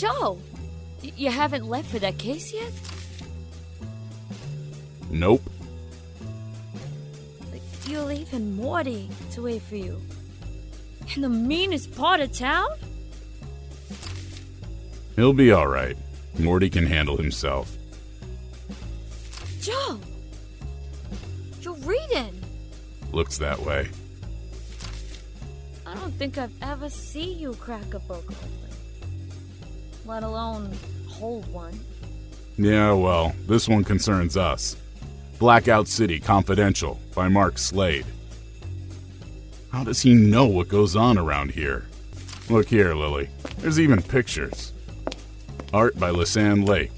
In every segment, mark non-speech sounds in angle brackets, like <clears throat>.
Joe, you haven't left for that case yet? Nope. You're leaving Morty to wait for you. In the meanest part of town? He'll be alright. Morty can handle himself. Joe! You're reading! Looks that way. I don't think I've ever seen you crack a book open. Let alone hold one. Yeah, well, this one concerns us. Blackout City Confidential by Mark Slade. How does he know what goes on around here? Look here, Lily. There's even pictures. Art by Lisanne Lake.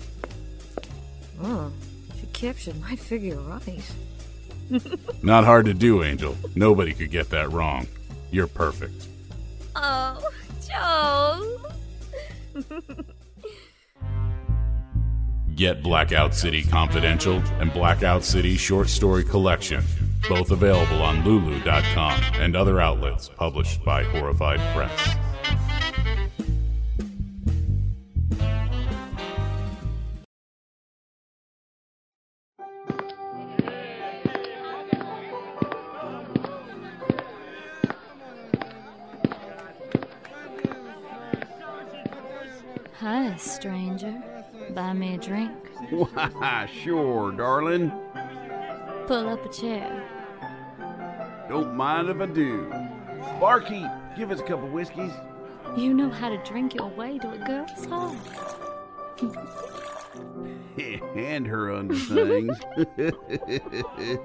Oh, she captured my figure right. <laughs> Not hard to do, Angel. Nobody could get that wrong. You're perfect. Oh, Joe! <laughs> Get Blackout City Confidential and Blackout City Short Story Collection, both available on Lulu.com and other outlets published by Horrified Press. Drink. Why, sure, darling. Pull up a chair. Don't mind if I do. Barkeep, give us a couple whiskeys. You know how to drink your way to a girl's heart. <laughs> and her underthings. <laughs>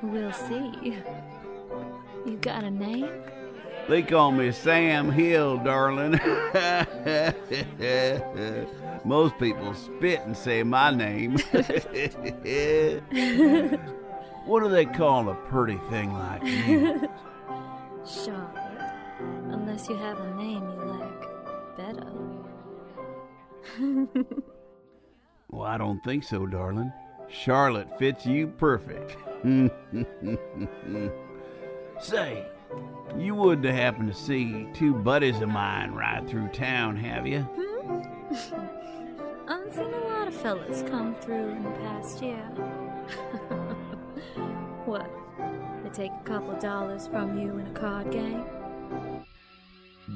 We'll see. You got a name? they call me Sam Hill, darling. <laughs> Most people spit and say my name. <laughs> what do they call a pretty thing like me? <laughs> Charlotte. Unless you have a name you like better. <laughs> Well, I don't think so, darling. Charlotte fits you perfect. Say, you wouldn't happen to see two buddies of mine ride through town, have you? Hmm? Seen a lot of fellas come through in the past year. <laughs> what? They take a couple dollars from you in a card game?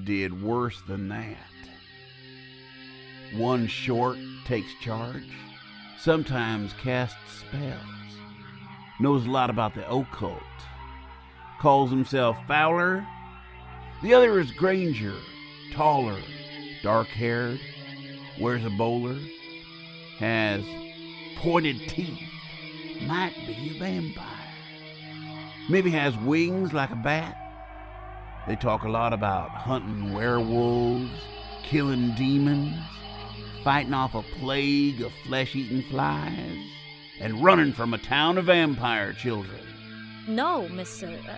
Did worse than that. One short takes charge, sometimes casts spells, knows a lot about the occult, calls himself Fowler. The other is Granger, taller, dark haired, wears a bowler, has pointed teeth, might be a vampire. Maybe has wings like a bat. They talk a lot about hunting werewolves, killing demons, fighting off a plague of flesh eating flies, and running from a town of vampire children. No, Mister. Uh,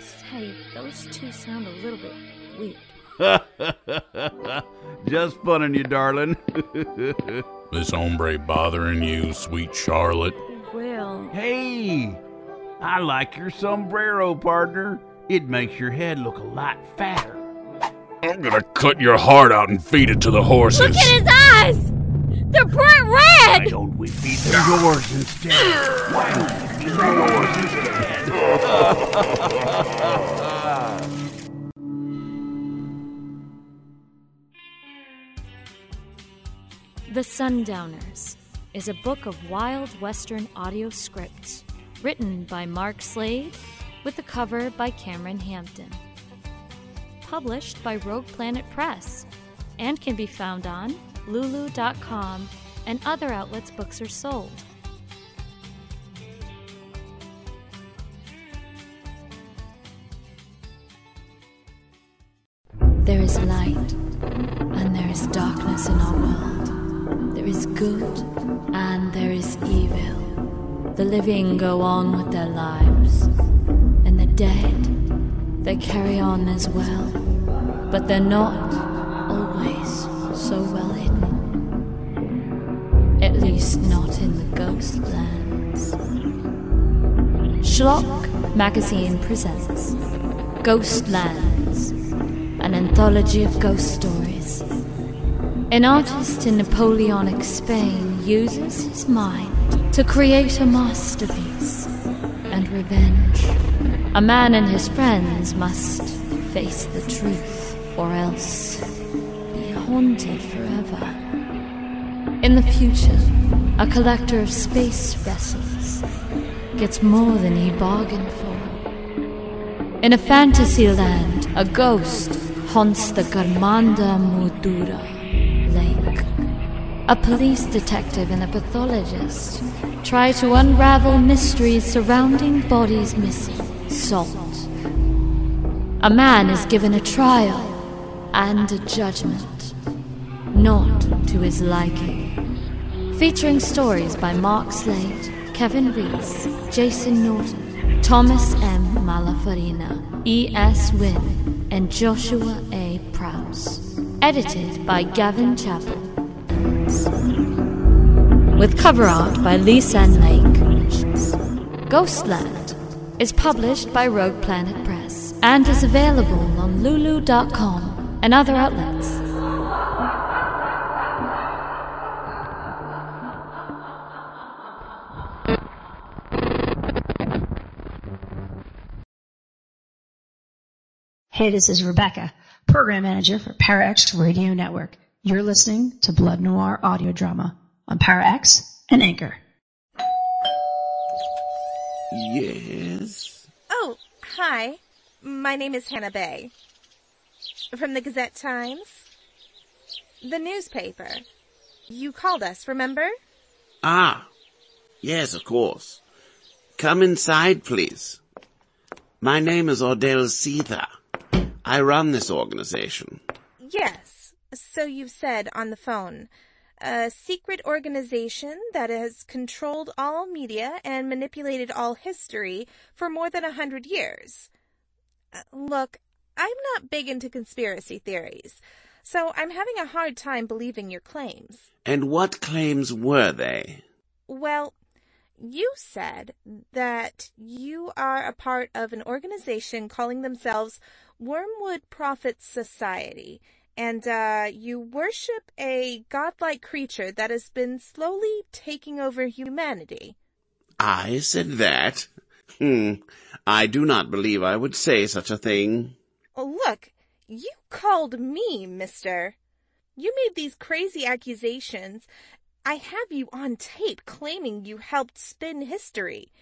say, those two sound a little bit weird. <laughs> Just funning you, darling. <laughs> This hombre bothering you, sweet Charlotte? Well, hey, I like your sombrero, partner. It makes your head look a lot fatter. I'm gonna cut your heart out and feed it to the horses. look at his eyes! They're bright Why red! don't we feed them yours instead? Why don't we feed them yours instead? <laughs> <laughs> The Sundowners is a book of wild western audio scripts written by Mark Slade with the cover by Cameron Hampton. Published by Rogue Planet Press and can be found on lulu.com and other outlets books are sold. There is light and there is darkness in our world. There is good and there is evil. The living go on with their lives, and the dead, they carry on as well. But they're not always so well hidden. At least not in the ghostlands. Schlock Magazine presents Ghostlands, an anthology of ghost stories An artist in Napoleonic Spain uses his mind to create a masterpiece and revenge. A man and his friends must face the truth or else be haunted forever. In the future, a collector of space vessels gets more than he bargained for. In a fantasy land, a ghost haunts the Garmanda Mudura. A police detective and a pathologist try to unravel mysteries surrounding bodies missing. Salt. A man is given a trial and a judgment, not to his liking. Featuring stories by Mark Slade, Kevin Reese, Jason Norton, Thomas M. Malafarina, E.S. Wynn, and Joshua A. Prowse. Edited by Gavin Chappell. With cover art by Lisa. Lake. Ghostland is published by Rogue Planet Press and is available on Lulu.com and other outlets. Hey, this is Rebecca, Program Manager for ParaX Radio Network. You're listening to Blood Noir audio drama on ParaX and Anchor. Yes. Oh, hi. My name is Hannah Bay. From the Gazette Times. The newspaper. You called us, remember? Ah. Yes, of course. Come inside, please. My name is Ordell Seether. I run this organization. Yes. So you've said on the phone. A secret organization that has controlled all media and manipulated all history for more than a hundred years. Uh, Look, I'm not big into conspiracy theories, so I'm having a hard time believing your claims. And what claims were they? Well, you said that you are a part of an organization calling themselves Wormwood Prophets Society, and uh, you worship a godlike creature that has been slowly taking over humanity. I said that? Hmm. I do not believe I would say such a thing. Oh, look, you called me, mister. You made these crazy accusations. I have you on tape claiming you helped spin history.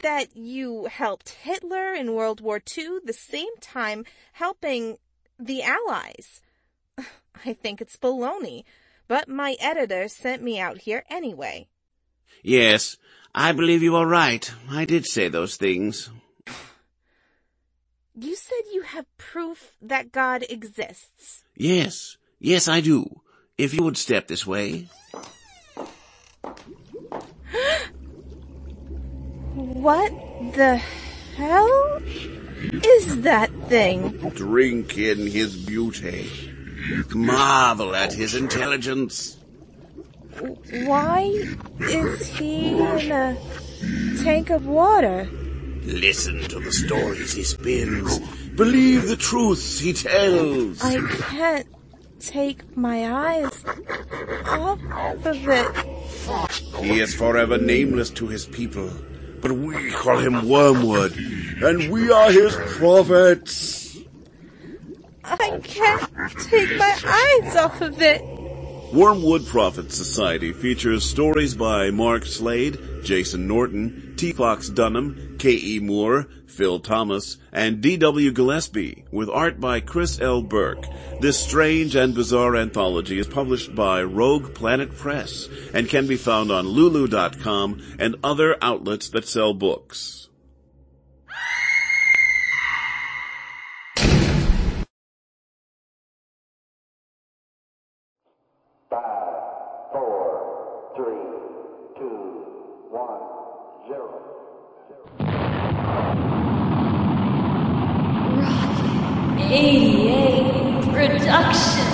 That you helped Hitler in World War II, the same time helping the Allies. <sighs> I think it's baloney, but my editor sent me out here anyway. Yes, I believe you are right. I did say those things. <sighs> You said you have proof that God exists. Yes, yes, I do. If you would step this way. <gasps> What the hell is that thing? Drink in his beauty. Marvel at his intelligence. Why is he in a tank of water? Listen to the stories he spins. Believe the truths he tells. I can't take my eyes off of it. He is forever nameless to his people, but we call him Wormwood, and we are his prophets. I can't take my eyes off of it. Wormwood Prophet Society features stories by Mark Slade, Jason Norton, T. Fox Dunham, K.E. Moore, Phil Thomas, and D.W. Gillespie, with art by Chris L. Burke. This strange and bizarre anthology is published by Rogue Planet Press and can be found on Lulu.com and other outlets that sell books. Five, four, three, two, one. Rocket 88 Production.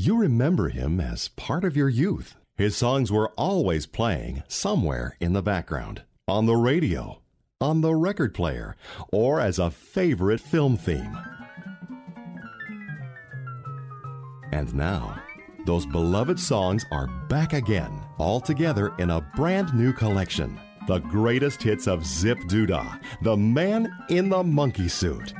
You remember him as part of your youth. His songs were always playing somewhere in the background, on the radio, on the record player, or as a favorite film theme. And now, those beloved songs are back again, all together in a brand new collection. The greatest hits of Zip Doodah, the man in the monkey suit.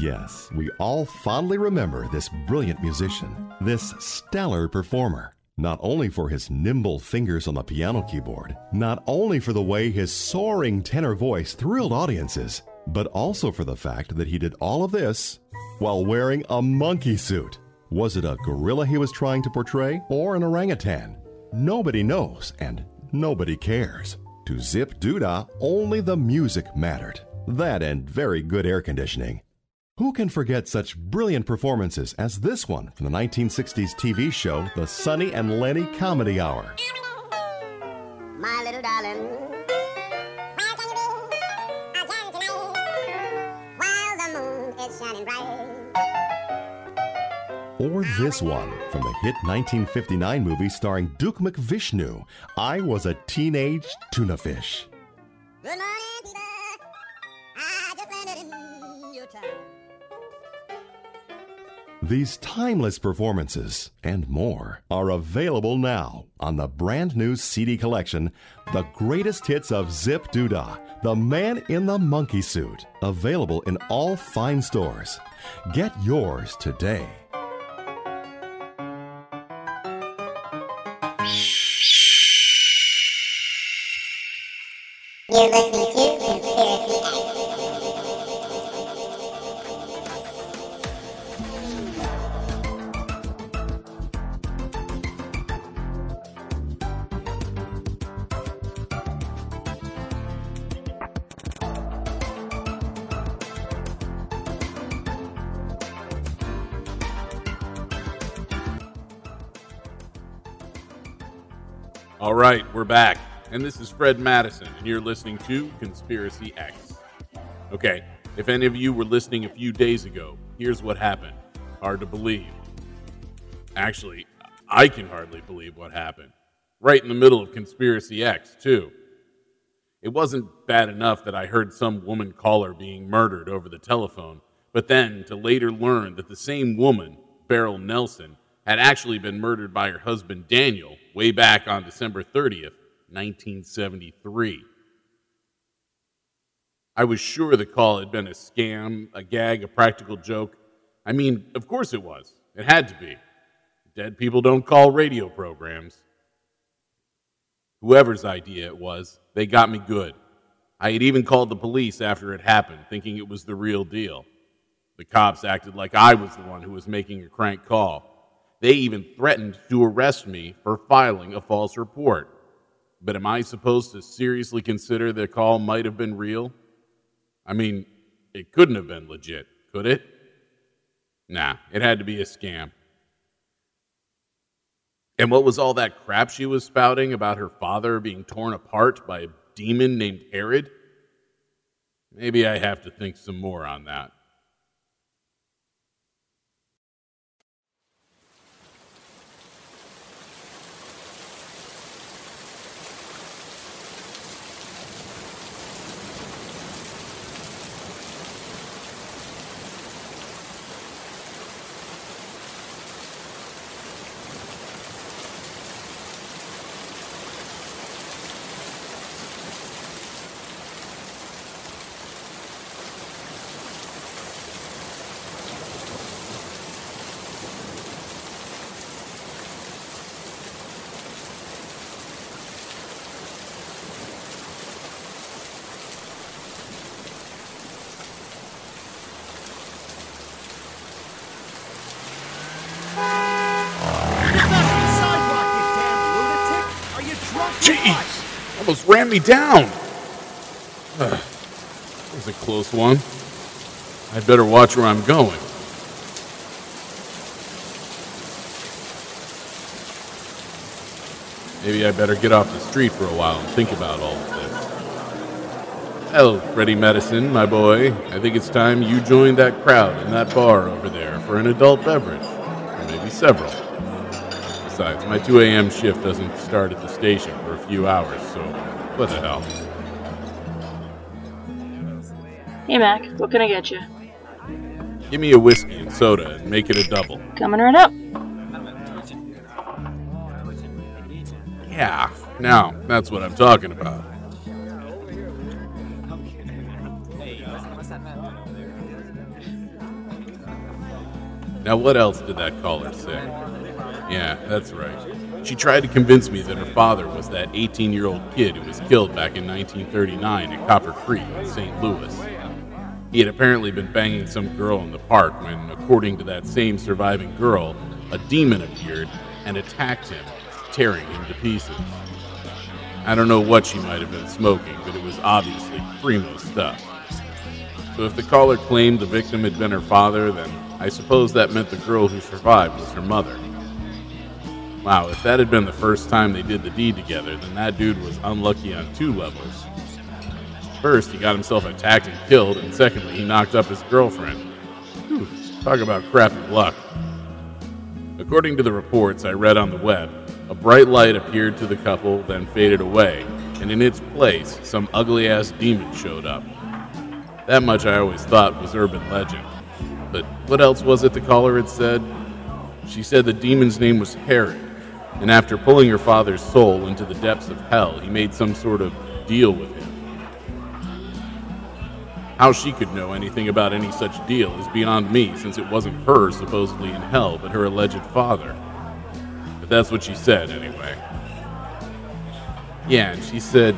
Yes, we all fondly remember this brilliant musician, this stellar performer. Not only for his nimble fingers on the piano keyboard, not only for the way his soaring tenor voice thrilled audiences, but also for the fact that he did all of this while wearing a monkey suit. Was it a gorilla he was trying to portray or an orangutan? Nobody knows and nobody cares. To Zip Doodah, only the music mattered. That and very good air conditioning. Who can forget such brilliant performances as this one from the 1960s TV show, The Sonny and Lenny Comedy Hour? My little darling. Where can you be? Again tonight. While the moon is shining bright. Or this one from the hit 1959 movie starring Duke McVishnu, I Was a Teenage Tuna Fish. Good morning, people. I just landed in your town. These timeless performances and more are available now on the brand new CD collection, The Greatest Hits of Zip Doodah, The Man in the Monkey Suit, available in all fine stores. Get yours today. You're listening back. And this is Fred Madison, and you're listening to Conspiracy X. Okay, if any of you were listening a few days ago, here's what happened. Hard to believe. Actually, I can hardly believe what happened. Right in the middle of Conspiracy X, too. It wasn't bad enough that I heard some woman caller being murdered over the telephone, but then to later learn that the same woman, Beryl Nelson, had actually been murdered by her husband Daniel way back on December 30th, 1973. I was sure the call had been a scam, a gag, a practical joke. I mean, of course it was. It had to be. Dead people don't call radio programs. Whoever's idea it was, they got me good. I had even called the police after it happened, thinking it was the real deal. The cops acted like I was the one who was making a crank call. They even threatened to arrest me for filing a false report. But am I supposed to seriously consider the call might have been real? I mean, it couldn't have been legit, could it? Nah, it had to be a scam. And what was all that crap she was spouting about her father being torn apart by a demon named Herod? Maybe I have to think some more on that. Ran me down. That was a close one. I'd better watch where I'm going. Maybe I better get off the street for a while and think about all of this. Well, Freddy Madison, my boy, I think it's time you joined that crowd in that bar over there for an adult beverage. Or maybe several. Besides, my 2 a.m. shift doesn't start at the station for a few hours, so what the hell. Hey, Mac, what can I get you? Give me a whiskey and soda and make it a double. Coming right up. Yeah, now, that's what I'm talking about. Now, what else did that caller say? Yeah, that's right. She tried to convince me that her father was that 18 year old kid who was killed back in 1939 at Copper Creek in St. Louis. He had apparently been banging some girl in the park when, according to that same surviving girl, a demon appeared and attacked him, tearing him to pieces. I don't know what she might have been smoking, but it was obviously primo stuff. So if the caller claimed the victim had been her father, then I suppose that meant the girl who survived was her mother. Wow, if that had been the first time they did the deed together, then that dude was unlucky on two levels. First, he got himself attacked and killed, and secondly, he knocked up his girlfriend. Whew, talk about crappy luck. According to the reports I read on the web, a bright light appeared to the couple, then faded away, and in its place, some ugly ass demon showed up. That much I always thought was urban legend. But what else was it the caller had said? She said the demon's name was Herod, and after pulling her father's soul into the depths of hell, he made some sort of deal with him. How she could know anything about any such deal is beyond me, since it wasn't her supposedly in hell, but her alleged father. But that's what she said, anyway. Yeah, and she said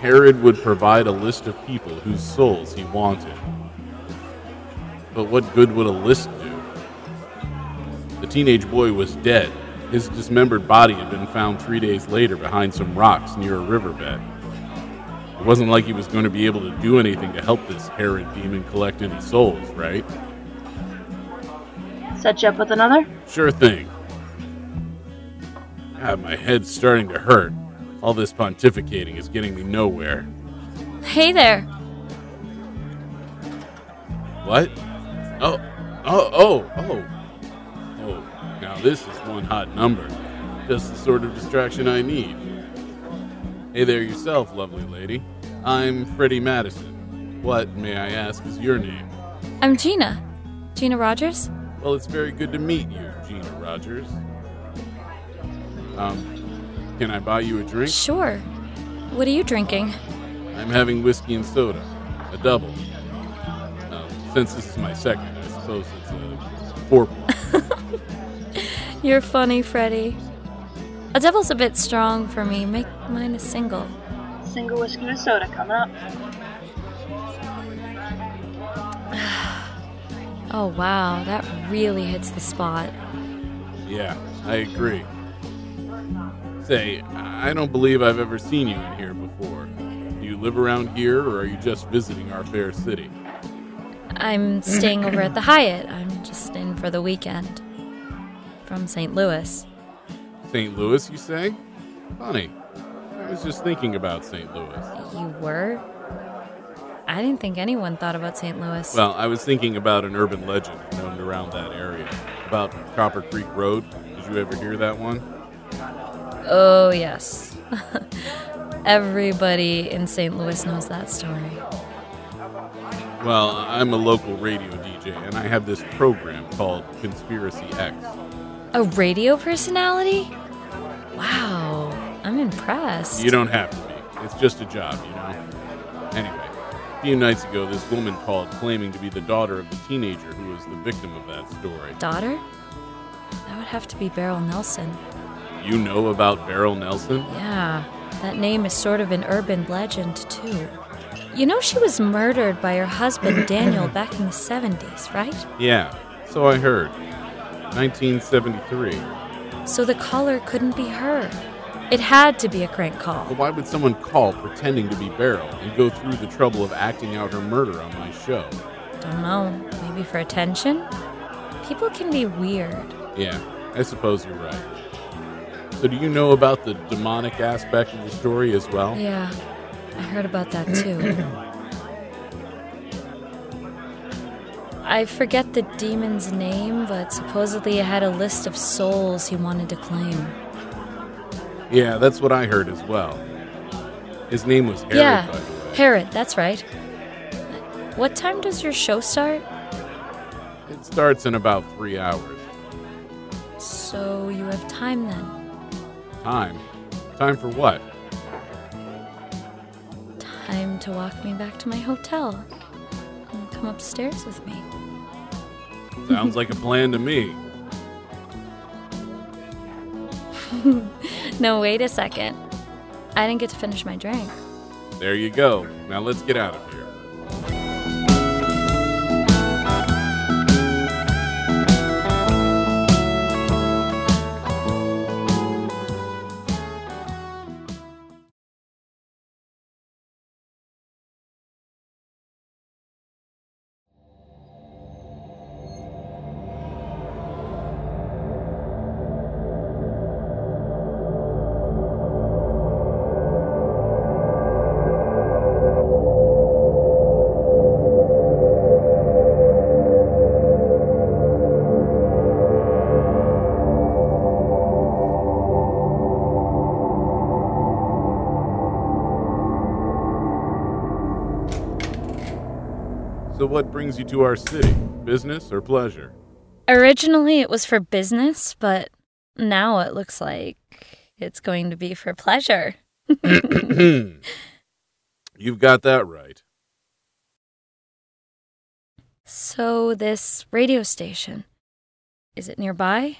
Herod would provide a list of people whose souls he wanted. But what good would a list do? The teenage boy was dead. His dismembered body had been found three days later behind some rocks near a riverbed. It wasn't like he was going to be able to do anything to help this Herod demon collect any souls, right? Set you up with another? Sure thing. God, my head's starting to hurt. All this pontificating is getting me nowhere. Hey there. What? Oh, oh, oh, oh. Now this is one hot number. Just the sort of distraction I need. Hey there yourself, lovely lady. I'm Freddie Madison. What, may I ask, is your name? I'm Gina. Gina Rogers? Well, it's very good to meet you, Gina Rogers. Um, can I buy you a drink? Sure. What are you drinking? I'm having whiskey and soda. A double. Uh, since this is my second, I suppose it's a four. You're funny, Freddy. A double's a bit strong for me. Make mine a single. Single whiskey and soda coming up. <sighs> Oh, wow. That really hits the spot. Yeah, I agree. Say, I don't believe I've ever seen you in here before. Do you live around here, or are you just visiting our fair city? I'm staying over at the Hyatt. I'm just in for the weekend. From St. Louis. St. Louis, you say? Funny. I was just thinking about St. Louis. You were? I didn't think anyone thought about St. Louis. Well, I was thinking about an urban legend known around that area. About Copper Creek Road. Did you ever hear that one? Oh, yes. <laughs> Everybody in St. Louis knows that story. Well, I'm a local radio DJ, and I have this program called Conspiracy X. A radio personality? Wow, I'm impressed. You don't have to be. It's just a job, you know? Anyway, a few nights ago, this woman called claiming to be the daughter of the teenager who was the victim of that story. Daughter? That would have to be Beryl Nelson. You know about Beryl Nelson? Yeah, that name is sort of an urban legend, too. You know, she was murdered by her husband, Daniel, back in the 70s, right? Yeah, so I heard. 1973. So the caller couldn't be her. It had to be a crank call. But why would someone call pretending to be Beryl and go through the trouble of acting out her murder on my show? Don't know. Maybe for attention? People can be weird. Yeah, I suppose you're right. So, do you know about the demonic aspect of the story as well? Yeah, I heard about that too. <clears throat> I forget the demon's name, but supposedly it had a list of souls he wanted to claim. Yeah, that's what I heard as well. His name was Herod, yeah. Herod, that's right. What time does your show start? It starts in about three hours. So you have time then. Time? Time for what? Time to walk me back to my hotel. Come upstairs with me. Sounds like a plan to me. <laughs> no, wait a second. I didn't get to finish my drink. There you go. Now let's get out of here. So, what brings you to our city? Business or pleasure? Originally, it was for business, but now it looks like it's going to be for pleasure. <laughs> <clears throat> You've got that right. So, this radio station, is it nearby?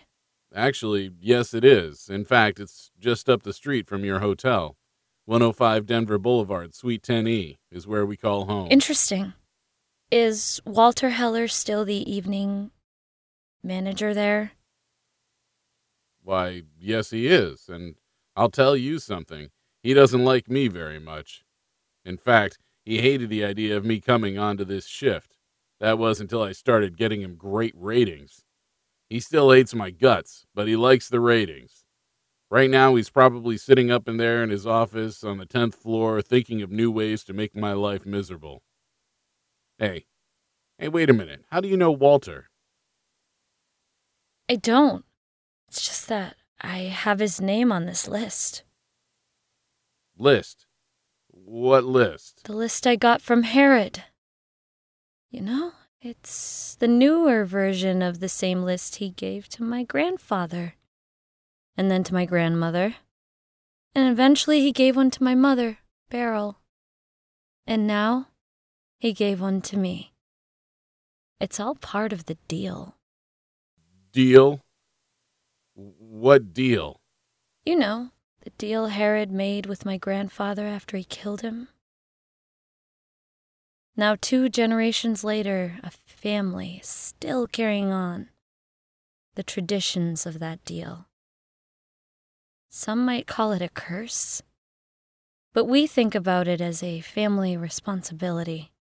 Actually, yes, it is. In fact, it's just up the street from your hotel. 105 Denver Boulevard, Suite 10E, is where we call home. Interesting. Is Walter Heller still the evening manager there? Why, yes, he is. And I'll tell you something. He doesn't like me very much. In fact, he hated the idea of me coming onto this shift. That was until I started getting him great ratings. He still hates my guts, but he likes the ratings. Right now, he's probably sitting up in there in his office on the 10th floor thinking of new ways to make my life miserable. Hey, hey, wait a minute. How do you know Walter? I don't. It's just that I have his name on this list. List. What list? The list I got from Herod. You know, it's the newer version of the same list he gave to my grandfather, and then to my grandmother, and eventually he gave one to my mother, Beryl. And now he gave one to me. It's all part of the deal. Deal? What deal? You know, the deal Herod made with my grandfather after he killed him. Now, two generations later, a family is still carrying on the traditions of that deal. Some might call it a curse, but we think about it as a family responsibility.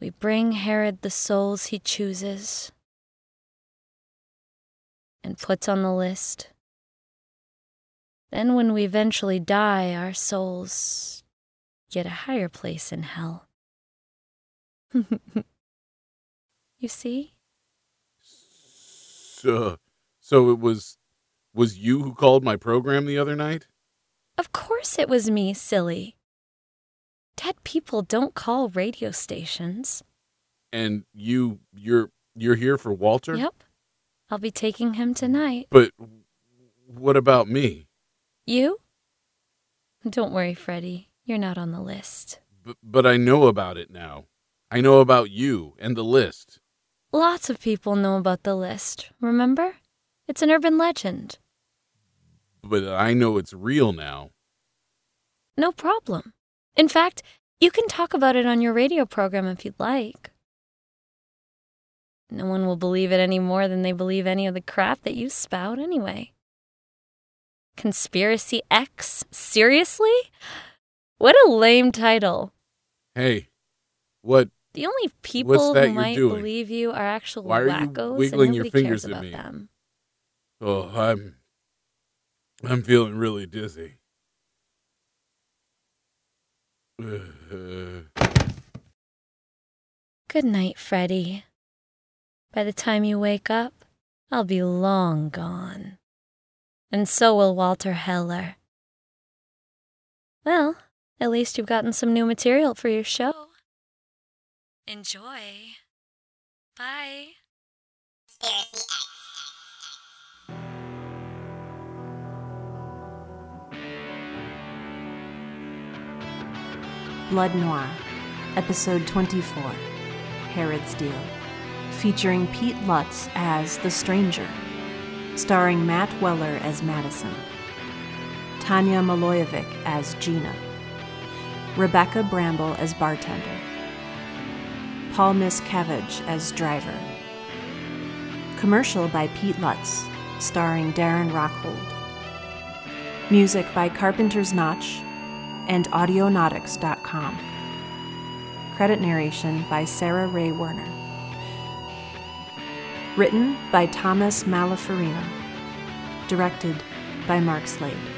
We bring Herod the souls he chooses and puts on the list. Then, when we eventually die, our souls get a higher place in hell. <laughs> you see? So, so it was was you who called my program the other night? Of course it was me, silly. Dead people don't call radio stations. And you you're you're here for Walter? Yep. I'll be taking him tonight. But what about me? You? Don't worry, Freddie. You're not on the list. B- but I know about it now. I know about you and the list. Lots of people know about the list, remember? It's an urban legend. But I know it's real now. No problem. In fact, you can talk about it on your radio program if you'd like. No one will believe it any more than they believe any of the crap that you spout anyway. Conspiracy X? Seriously? What a lame title. Hey, what? The only people who might doing? believe you are actual Why are you wackos, wiggling and your fingers cares at about me? them. Oh, I'm. I'm feeling really dizzy. <sighs> Good night, Freddy. By the time you wake up, I'll be long gone. And so will Walter Heller. Well, at least you've gotten some new material for your show. Enjoy. Bye. Blood Noir, Episode 24 Herod's Deal, featuring Pete Lutz as The Stranger, starring Matt Weller as Madison, Tanya Maloyevic as Gina, Rebecca Bramble as bartender, Paul Miscavige as driver. Commercial by Pete Lutz, starring Darren Rockhold. Music by Carpenter's Notch and Audionautics.com. Credit narration by Sarah Ray Werner. Written by Thomas Malafarina. Directed by Mark Slade.